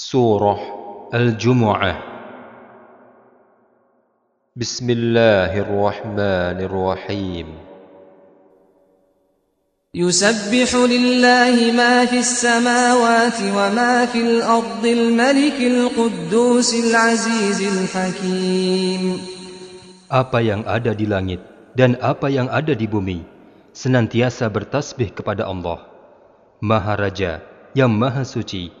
سورة الجمعة بسم الله الرحمن الرحيم يسبح لله ما في السماوات وما في الأرض الملك القدوس العزيز الحكيم Apa yang ada di langit dan apa yang ada di bumi senantiasa bertasbih kepada Allah, Maha Raja yang Maha Suci,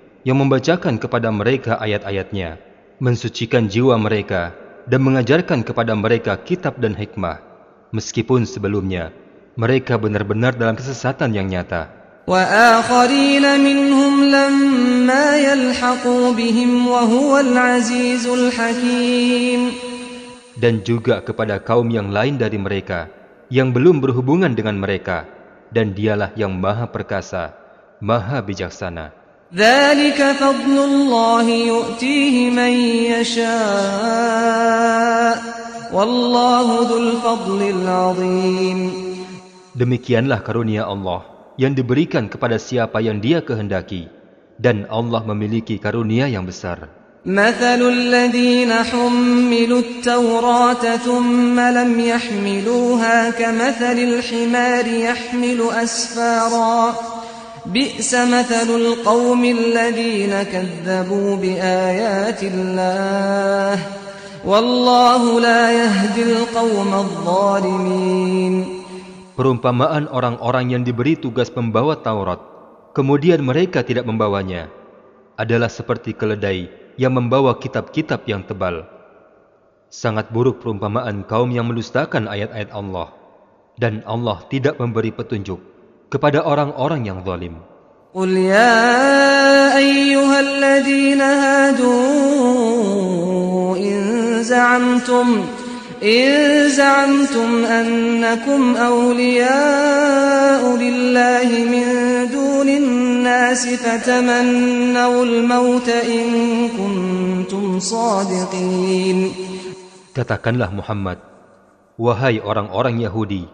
yang membacakan kepada mereka ayat-ayatnya, mensucikan jiwa mereka, dan mengajarkan kepada mereka kitab dan hikmah, meskipun sebelumnya mereka benar-benar dalam kesesatan yang nyata. Dan juga kepada kaum yang lain dari mereka, yang belum berhubungan dengan mereka, dan dialah yang maha perkasa, maha bijaksana. ذلك فضل الله يؤتيه من يشاء والله ذو الفضل العظيم Demikianlah karunia Allah yang diberikan kepada siapa yang dia kehendaki, dan Allah memiliki karunia yang besar. مثل الذين حملوا التوراة ثم لم يحملوها كمثل الحمار يحمل أسفارا بئس مثل القوم الذين كذبوا بآيات الله والله لا يهدي القوم الظالمين Perumpamaan orang-orang yang diberi tugas membawa Taurat, kemudian mereka tidak membawanya, adalah seperti keledai yang membawa kitab-kitab yang tebal. Sangat buruk perumpamaan kaum yang mendustakan ayat-ayat Allah, dan Allah tidak memberi petunjuk kepada orang-orang yang zalim. Qul ya ayyuhalladzina hadu in za'amtum in za'amtum annakum awliya'u lillahi min dunin nasi fatamannaw al-mauta in kuntum sadiqin Katakanlah Muhammad wahai orang-orang Yahudi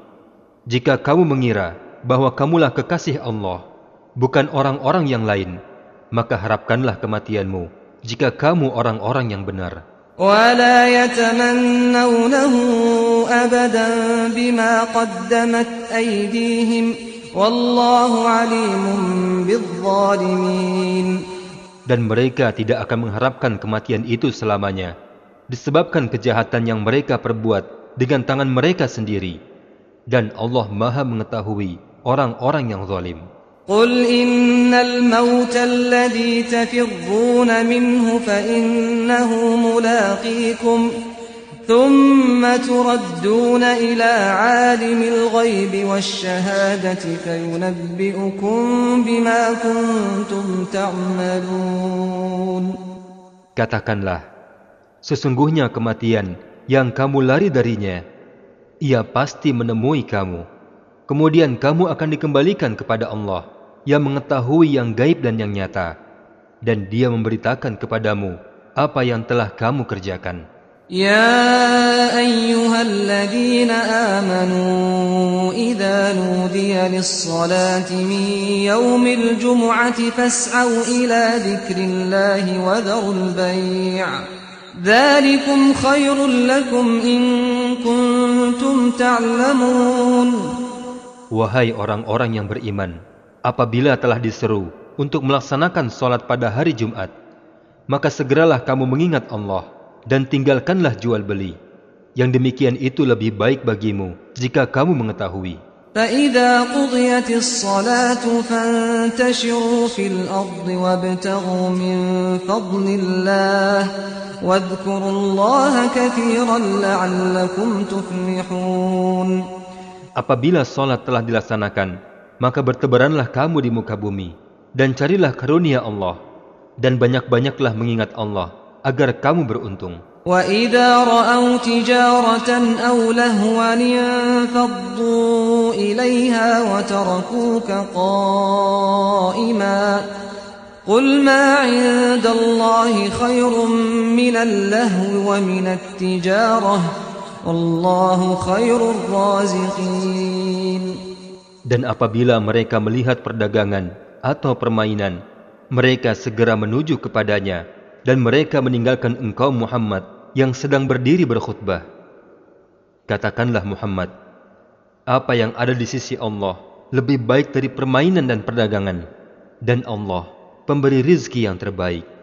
jika kamu mengira bahwa kamulah kekasih Allah, bukan orang-orang yang lain, maka harapkanlah kematianmu jika kamu orang-orang yang benar. ولا يتمنونه أبدا بما قدمت أيديهم والله عليم بالظالمين Dan mereka tidak akan mengharapkan kematian itu selamanya, disebabkan kejahatan yang mereka perbuat dengan tangan mereka sendiri. Dan Allah maha mengetahui orang-orang yang zalim. قل إن الموت الذي تفرون منه فإنه ملاقيكم ثم تردون إلى عالم الغيب والشهادة فينبئكم بما كنتم تعملون Katakanlah, sesungguhnya kematian yang kamu lari darinya, ia pasti menemui kamu. Kemudian kamu akan dikembalikan kepada Allah yang mengetahui yang gaib dan yang nyata. Dan dia memberitakan kepadamu apa yang telah kamu kerjakan. يا أيها الذين آمنوا إذا نودي للصلاة من يوم الجمعة فاسعوا إلى ذكر الله وذروا البيع ذلكم خير لكم إن كنتم تعلمون Wahai orang-orang yang beriman, apabila telah diseru untuk melaksanakan sholat pada hari Jumat, maka segeralah kamu mengingat Allah dan tinggalkanlah jual beli. Yang demikian itu lebih baik bagimu jika kamu mengetahui. فإذا قضيت الصلاة فانتشروا في الأرض وابتغوا من فضل الله واذكروا الله كثيرا لعلكم تفلحون Apabila sholat telah dilaksanakan, maka bertebaranlah kamu di muka bumi, dan carilah karunia Allah, Dan banyak-banyaklah mengingat Allah agar kamu beruntung. وإذا رأوا تجارة أو لهوا انفضوا إليها وتركوك قائما قل ما عند الله خير من اللهو ومن التجارة dan apabila mereka melihat perdagangan atau permainan, mereka segera menuju kepadanya dan mereka meninggalkan engkau Muhammad yang sedang berdiri berkhutbah. Katakanlah Muhammad, apa yang ada di sisi Allah lebih baik dari permainan dan perdagangan, dan Allah pemberi rizki yang terbaik.